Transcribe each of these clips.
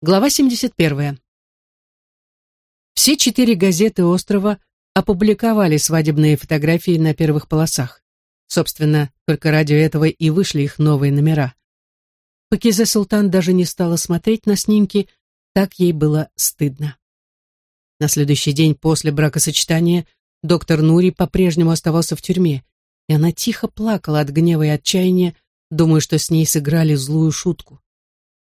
Глава 71. Все четыре газеты острова опубликовали свадебные фотографии на первых полосах. Собственно, только ради этого и вышли их новые номера. Пакизе Султан даже не стала смотреть на снимки, так ей было стыдно. На следующий день после бракосочетания доктор Нури по-прежнему оставался в тюрьме, и она тихо плакала от гнева и отчаяния, думая, что с ней сыграли злую шутку.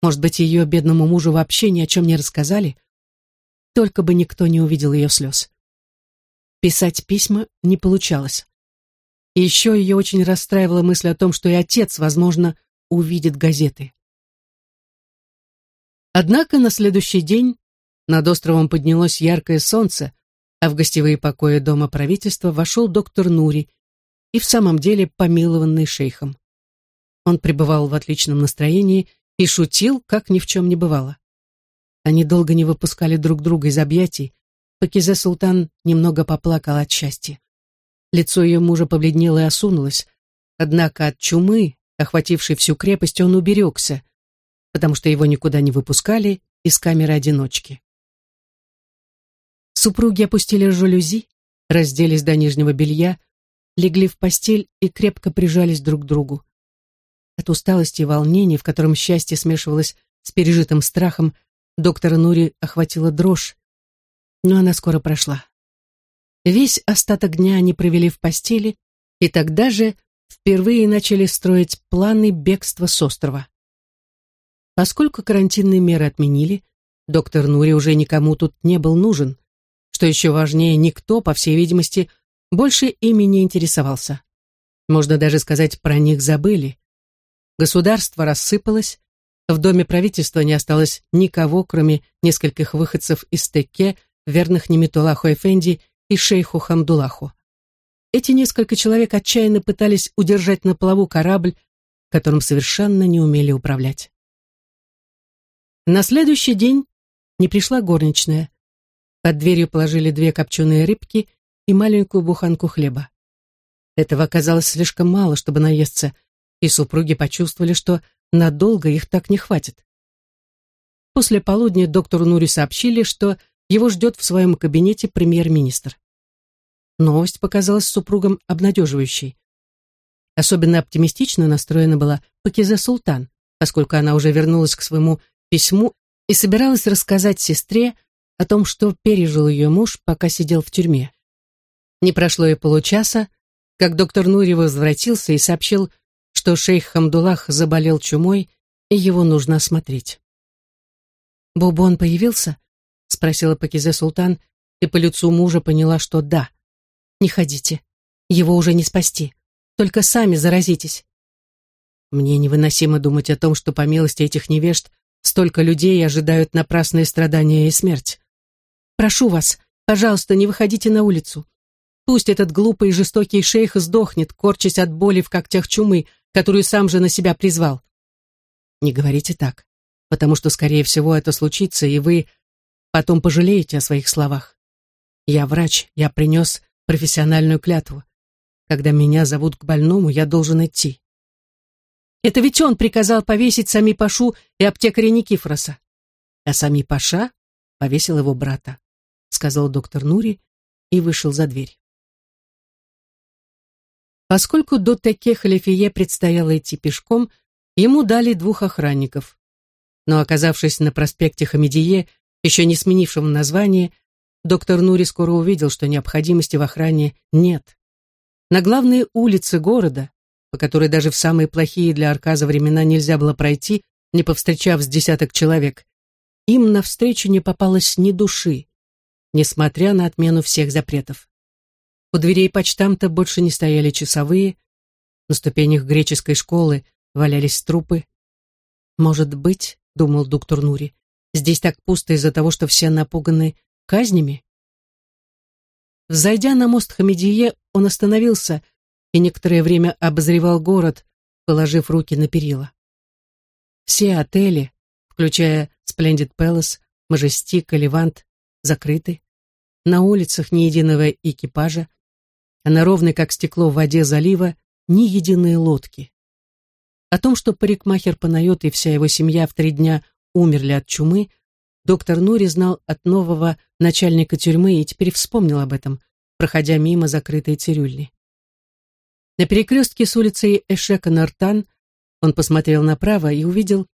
Может быть, ее бедному мужу вообще ни о чем не рассказали? Только бы никто не увидел ее слез. Писать письма не получалось. И еще ее очень расстраивала мысль о том, что и отец, возможно, увидит газеты. Однако на следующий день над островом поднялось яркое солнце, а в гостевые покои Дома правительства вошел доктор Нури и в самом деле помилованный шейхом. Он пребывал в отличном настроении и шутил, как ни в чем не бывало. Они долго не выпускали друг друга из объятий, Пакизе Султан немного поплакал от счастья. Лицо ее мужа побледнело и осунулось, однако от чумы, охватившей всю крепость, он уберегся, потому что его никуда не выпускали из камеры одиночки. Супруги опустили жалюзи, разделись до нижнего белья, легли в постель и крепко прижались друг к другу. От усталости и волнения, в котором счастье смешивалось с пережитым страхом, доктора Нури охватила дрожь, но она скоро прошла. Весь остаток дня они провели в постели, и тогда же впервые начали строить планы бегства с острова. Поскольку карантинные меры отменили, доктор Нури уже никому тут не был нужен. Что еще важнее, никто, по всей видимости, больше ими не интересовался. Можно даже сказать, про них забыли. Государство рассыпалось, в доме правительства не осталось никого, кроме нескольких выходцев из Текке, верных Немитулаху Эфенди и шейху Хамдулаху. Эти несколько человек отчаянно пытались удержать на плаву корабль, которым совершенно не умели управлять. На следующий день не пришла горничная. Под дверью положили две копченые рыбки и маленькую буханку хлеба. Этого оказалось слишком мало, чтобы наесться, и супруги почувствовали, что надолго их так не хватит. После полудня доктору Нури сообщили, что его ждет в своем кабинете премьер-министр. Новость показалась супругам обнадеживающей. Особенно оптимистично настроена была Пакизе Султан, поскольку она уже вернулась к своему письму и собиралась рассказать сестре о том, что пережил ее муж, пока сидел в тюрьме. Не прошло и получаса, как доктор Нури возвратился и сообщил, что шейх Хамдулах заболел чумой, и его нужно осмотреть. «Бубон появился?» — спросила Пакизе Султан, и по лицу мужа поняла, что да. «Не ходите. Его уже не спасти. Только сами заразитесь». Мне невыносимо думать о том, что по милости этих невежд столько людей ожидают напрасные страдания и смерть. Прошу вас, пожалуйста, не выходите на улицу. Пусть этот глупый и жестокий шейх сдохнет, корчась от боли в когтях чумы, которую сам же на себя призвал. Не говорите так, потому что, скорее всего, это случится, и вы потом пожалеете о своих словах. Я врач, я принес профессиональную клятву. Когда меня зовут к больному, я должен идти. Это ведь он приказал повесить сами Пашу и аптекаря Никифороса. А сами Паша повесил его брата, сказал доктор Нури и вышел за дверь. Поскольку до Теке Халифие предстояло идти пешком, ему дали двух охранников. Но, оказавшись на проспекте Хамидие, еще не сменившем название, доктор Нури скоро увидел, что необходимости в охране нет. На главной улице города, по которой даже в самые плохие для Арказа времена нельзя было пройти, не повстречав с десяток человек, им навстречу не попалось ни души, несмотря на отмену всех запретов. У дверей почтамта больше не стояли часовые, на ступенях греческой школы валялись трупы. «Может быть, — думал доктор Нури, — здесь так пусто из-за того, что все напуганы казнями?» Взойдя на мост Хамедие, он остановился и некоторое время обозревал город, положив руки на перила. Все отели, включая Splendid Palace, Majestic и закрыты. На улицах ни единого экипажа, а на ровной, как стекло в воде залива, ни единой лодки. О том, что парикмахер Панайот и вся его семья в три дня умерли от чумы, доктор Нури знал от нового начальника тюрьмы и теперь вспомнил об этом, проходя мимо закрытой цирюльни. На перекрестке с улицей Эшека-Нартан он посмотрел направо и увидел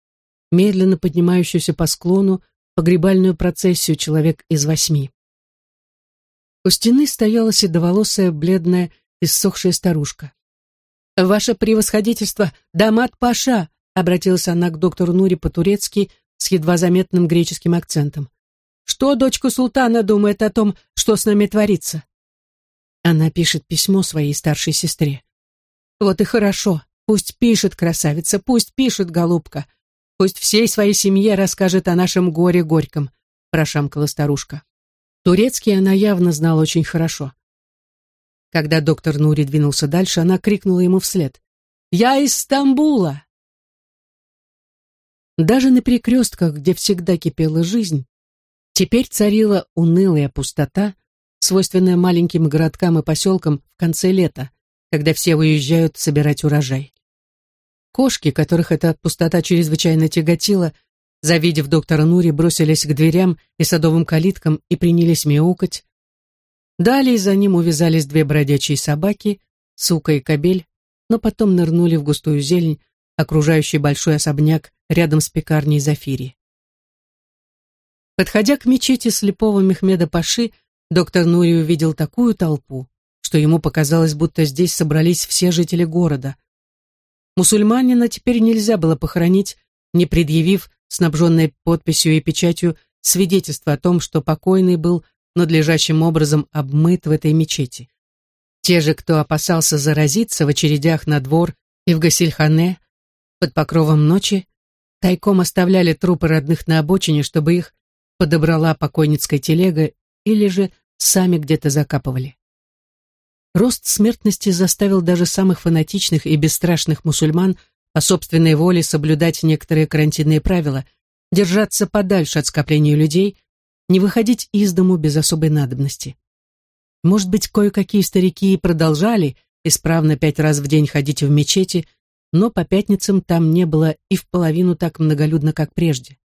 медленно поднимающуюся по склону погребальную процессию человек из восьми. У стены стояла седоволосая, бледная, иссохшая старушка. «Ваше превосходительство, Дамат Паша!» обратилась она к доктору Нури по-турецки с едва заметным греческим акцентом. «Что дочка султана думает о том, что с нами творится?» Она пишет письмо своей старшей сестре. «Вот и хорошо. Пусть пишет красавица, пусть пишет голубка. Пусть всей своей семье расскажет о нашем горе горьком», прошамкала старушка. Турецкий она явно знала очень хорошо. Когда доктор Нури двинулся дальше, она крикнула ему вслед. «Я из Стамбула!» Даже на перекрестках, где всегда кипела жизнь, теперь царила унылая пустота, свойственная маленьким городкам и поселкам в конце лета, когда все выезжают собирать урожай. Кошки, которых эта пустота чрезвычайно тяготила, завидев доктора Нури, бросились к дверям и садовым калиткам и принялись мяукать. Далее за ним увязались две бродячие собаки, сука и кобель, но потом нырнули в густую зелень, окружающий большой особняк рядом с пекарней Зафири. Подходя к мечети слепого Мехмеда Паши, доктор Нури увидел такую толпу, что ему показалось, будто здесь собрались все жители города. Мусульманина теперь нельзя было похоронить, не предъявив, снабженной подписью и печатью, свидетельство о том, что покойный был надлежащим образом обмыт в этой мечети. Те же, кто опасался заразиться в очередях на двор и в Гасильхане, под покровом ночи, тайком оставляли трупы родных на обочине, чтобы их подобрала покойницкая телега или же сами где-то закапывали. Рост смертности заставил даже самых фанатичных и бесстрашных мусульман по собственной воле соблюдать некоторые карантинные правила, держаться подальше от скопления людей, не выходить из дому без особой надобности. Может быть, кое-какие старики и продолжали исправно пять раз в день ходить в мечети, но по пятницам там не было и в половину так многолюдно, как прежде.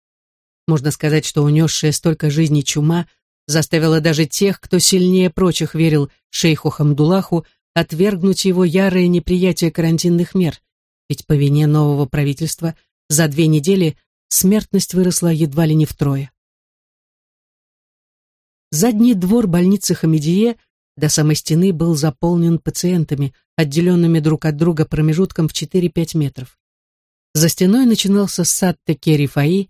Можно сказать, что унесшая столько жизней чума заставила даже тех, кто сильнее прочих верил шейху Хамдулаху, отвергнуть его ярое неприятие карантинных мер, ведь по вине нового правительства за две недели смертность выросла едва ли не втрое. Задний двор больницы Хамедие до самой стены был заполнен пациентами, отделенными друг от друга промежутком в 4-5 метров. За стеной начинался сад Текерифаи,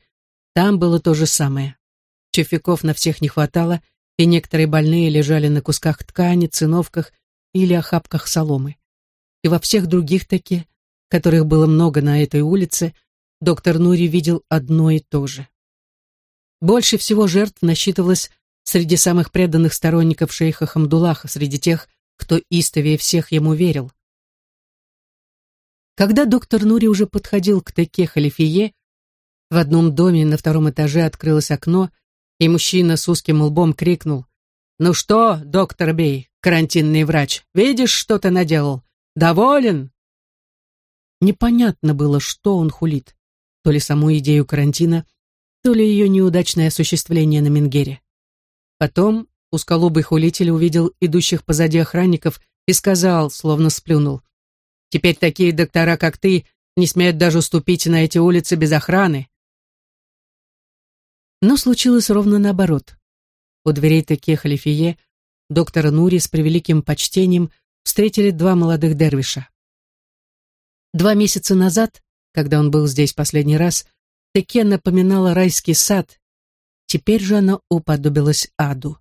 там было то же самое. Чефиков на всех не хватало, и некоторые больные лежали на кусках ткани, циновках или охапках соломы. И во всех других таки, которых было много на этой улице, доктор Нури видел одно и то же. Больше всего жертв насчитывалось среди самых преданных сторонников шейха Хамдулаха, среди тех, кто истовее всех ему верил. Когда доктор Нури уже подходил к Теке Халифие, в одном доме на втором этаже открылось окно, и мужчина с узким лбом крикнул. «Ну что, доктор Бей, карантинный врач, видишь, что ты наделал? Доволен?» Непонятно было, что он хулит. То ли саму идею карантина, то ли ее неудачное осуществление на Менгере. Потом узколобый хулитель увидел идущих позади охранников и сказал, словно сплюнул, «Теперь такие доктора, как ты, не смеют даже ступить на эти улицы без охраны». Но случилось ровно наоборот. У дверей Теке Халифие доктора Нури с превеликим почтением встретили два молодых дервиша. Два месяца назад, когда он был здесь последний раз, Теке напоминала райский сад, Теперь же она уподобилась аду.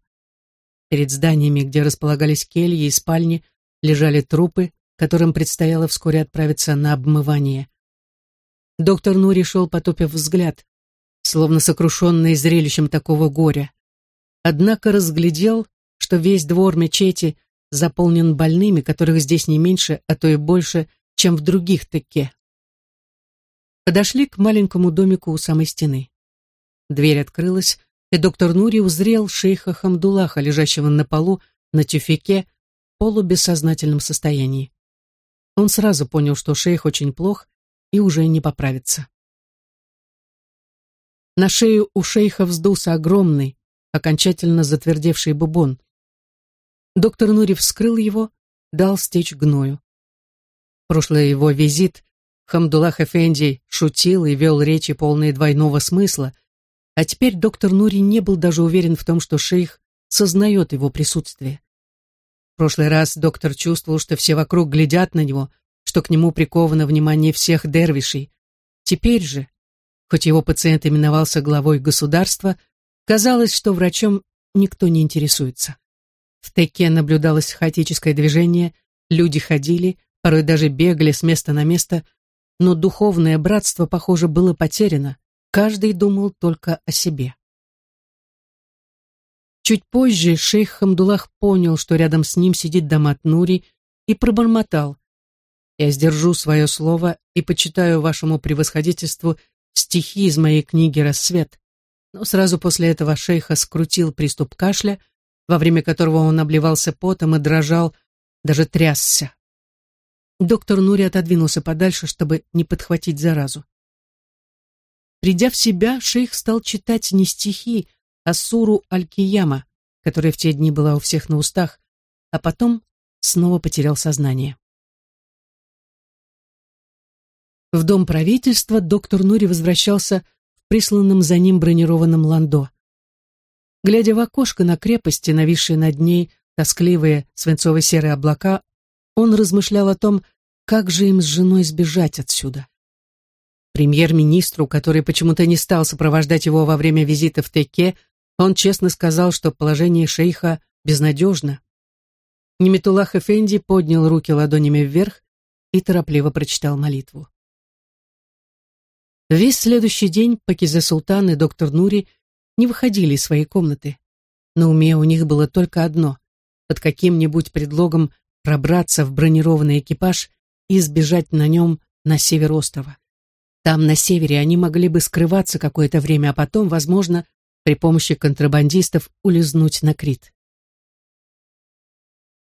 Перед зданиями, где располагались кельи и спальни, лежали трупы, которым предстояло вскоре отправиться на обмывание. Доктор Нури шел, потупив взгляд, словно сокрушенный зрелищем такого горя. Однако разглядел, что весь двор мечети заполнен больными, которых здесь не меньше, а то и больше, чем в других теке. Подошли к маленькому домику у самой стены. Дверь открылась, и доктор Нури узрел шейха Хамдулаха, лежащего на полу на тюфике, в полубессознательном состоянии. Он сразу понял, что шейх очень плох и уже не поправится. На шею у шейха вздулся огромный, окончательно затвердевший бубон. Доктор Нури вскрыл его, дал стечь гною. Прошлый его визит Хамдулах Эфенди шутил и вел речи, полные двойного смысла, а теперь доктор Нури не был даже уверен в том, что шейх сознает его присутствие. В прошлый раз доктор чувствовал, что все вокруг глядят на него, что к нему приковано внимание всех дервишей. Теперь же, хоть его пациент именовался главой государства, казалось, что врачом никто не интересуется. В Теке наблюдалось хаотическое движение, люди ходили, порой даже бегали с места на место, но духовное братство, похоже, было потеряно. Каждый думал только о себе. Чуть позже шейх Хамдулах понял, что рядом с ним сидит Дамат Нури, и пробормотал. «Я сдержу свое слово и почитаю вашему превосходительству стихи из моей книги «Рассвет». Но сразу после этого шейха скрутил приступ кашля, во время которого он обливался потом и дрожал, даже трясся. Доктор Нури отодвинулся подальше, чтобы не подхватить заразу. Придя в себя, шейх стал читать не стихи, а суру Аль-Кияма, которая в те дни была у всех на устах, а потом снова потерял сознание. В дом правительства доктор Нури возвращался в присланном за ним бронированном ландо. Глядя в окошко на крепости, нависшие над ней тоскливые свинцово-серые облака, он размышлял о том, как же им с женой сбежать отсюда. Премьер-министру, который почему-то не стал сопровождать его во время визита в Теке, он честно сказал, что положение шейха безнадежно. Неметулах Эфенди поднял руки ладонями вверх и торопливо прочитал молитву. Весь следующий день Пакизе Султан и доктор Нури не выходили из своей комнаты. На уме у них было только одно — под каким-нибудь предлогом пробраться в бронированный экипаж и сбежать на нем на север острова. Там, на севере, они могли бы скрываться какое-то время, а потом, возможно, при помощи контрабандистов улизнуть на Крит.